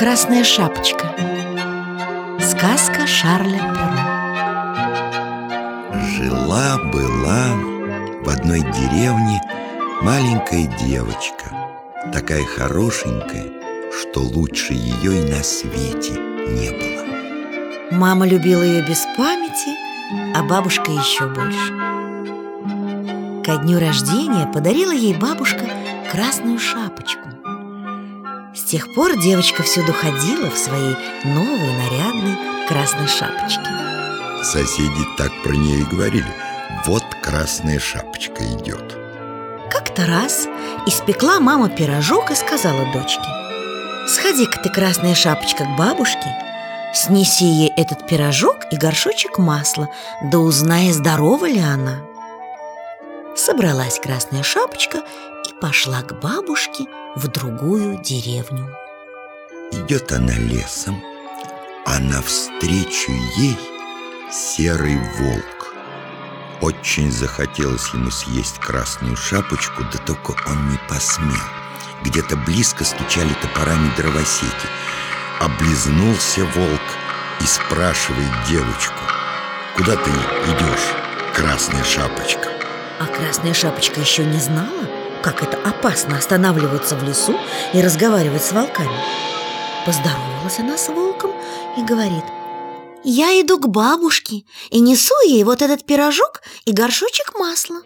Красная шапочка. Сказка Шарля Перо. Жила-была в одной деревне маленькая девочка Такая хорошенькая, что лучше ее и на свете не было. Мама любила ее без памяти, а бабушка еще больше. Ко дню рождения подарила ей бабушка красную шапочку тех пор девочка всюду ходила в своей новой нарядной красной шапочке. Соседи так про нее и говорили. Вот красная шапочка идет. Как-то раз испекла мама пирожок и сказала дочке Сходи-ка ты, красная шапочка, к бабушке Снеси ей этот пирожок и горшочек масла Да узнай, здорова ли она Собралась красная шапочка пошла к бабушке в другую деревню. Идет она лесом, а навстречу ей серый волк. Очень захотелось ему съесть красную шапочку, да только он не посмел. Где-то близко стучали топорами дровосеки. Облизнулся волк и спрашивает девочку Куда ты идешь, красная шапочка? А красная шапочка еще не знала, как это опасно останавливаться в лесу и разговаривать с волками. Поздоровалась она с волком и говорит Я иду к бабушке и несу ей вот этот пирожок и горшочек масла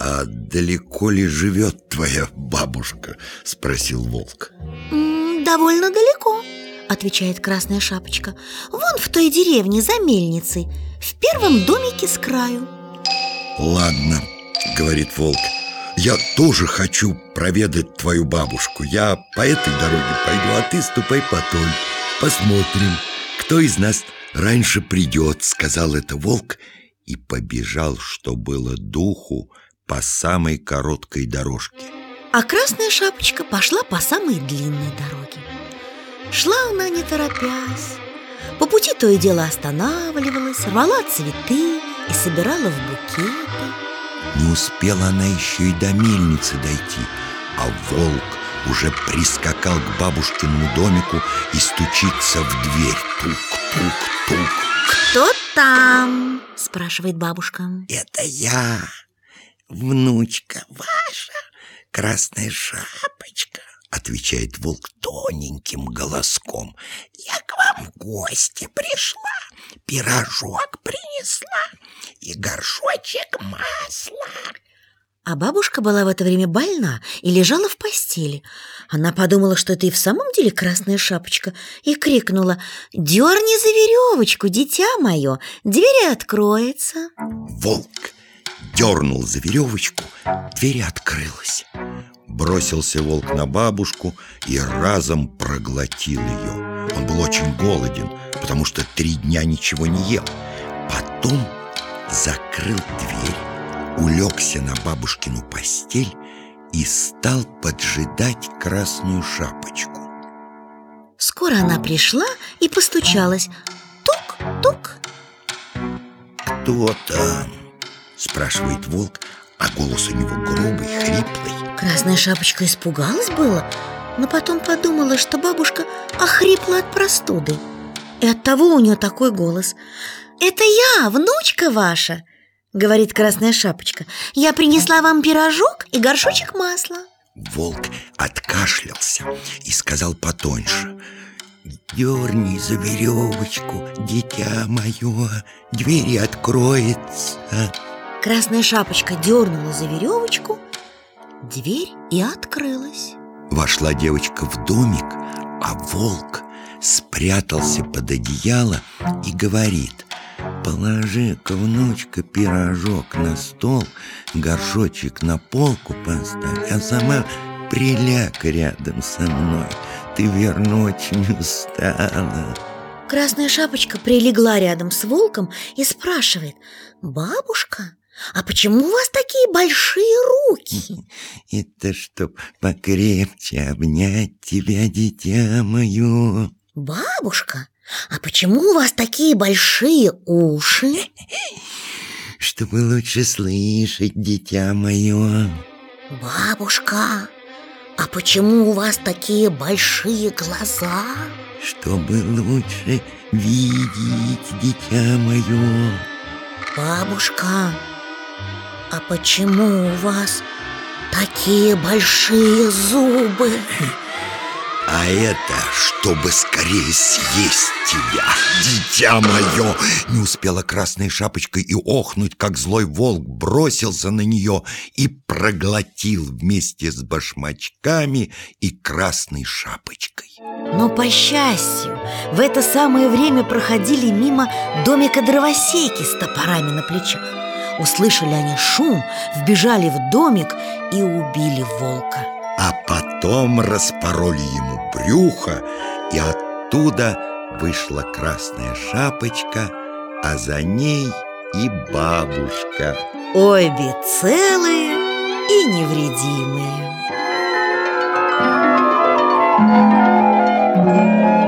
«А далеко ли живет твоя бабушка?» – спросил волк. «М, «Довольно далеко», — отвечает Красная Шапочка. «Вон в той деревне за мельницей, в первом домике с краю» «Ладно», — говорит волк Я тоже хочу проведать твою бабушку. Я по этой дороге пойду, а ты ступай по той. Посмотрим, кто из нас раньше придет Сказал это волк и побежал, что было духу По самой короткой дорожке. А Красная Шапочка пошла по самой длинной дороге. Шла она не торопясь По пути то и дело останавливалась, рвала цветы и собирала в букеты Не успела она еще и до мельницы дойти А волк уже прискакал к бабушкиному домику И стучится в дверь. Тук-тук-тук «Кто там?» – спрашивает бабушка. Это я, внучка ваша, красная шапочка Отвечает волк тоненьким голоском. Я к вам в гости пришла Пирожок и горшочек масла А бабушка была в это время больна и лежала в постели. Она подумала, что это и в самом деле красная шапочка, и крикнула «Дерни за веревочку, дитя мое, дверь откроется!» Волк дернул за веревочку, дверь открылась Бросился волк на бабушку и разом проглотил ее Он был очень голоден, потому что три дня ничего не ел Потом закрыл дверь, улегся на бабушкину постель и стал поджидать красную шапочку Скоро она пришла и постучалась. Тук-тук. «Кто там?» – спрашивает волк, а голос у него грубый, хриплый Красная шапочка испугалась было, но потом подумала, что бабушка охрипла от простуды. И оттого у нее такой голос. «Это я, внучка ваша!» — говорит Красная Шапочка. «Я принесла вам пирожок и горшочек масла». Волк откашлялся и сказал потоньше Дерни за веревочку, дитя мое, двери откроется Красная Шапочка дернула за веревочку, дверь и открылась. Вошла девочка в домик, а волк спрятался под одеяло и говорит Положи-ка, внучка, пирожок на стол, горшочек на полку поставь, а сама приляг рядом со мной. Ты, верно, очень устала. Красная Шапочка прилегла рядом с волком и спрашивает «Бабушка, а почему у вас такие большие руки?» Это чтоб покрепче обнять тебя, дитя мое. «Бабушка, а почему у вас такие большие уши?» Чтобы лучше слышать, дитя мое. «Бабушка, А почему у вас такие большие глаза? Чтобы лучше видеть, дитя мое Бабушка, а почему у вас такие большие зубы? А это, чтобы скорее съесть тебя, дитя мое Не успела красная шапочка и охнуть, как злой волк бросился на нее И проглотил вместе с башмачками и красной шапочкой. Но, по счастью, в это самое время проходили мимо домика дровосейки с топорами на плечах. Услышали они шум, вбежали в домик и убили волка. А потом распороли ему брюха, и оттуда вышла красная шапочка, а за ней и бабушка. Обе целые и невредимые. Thank you.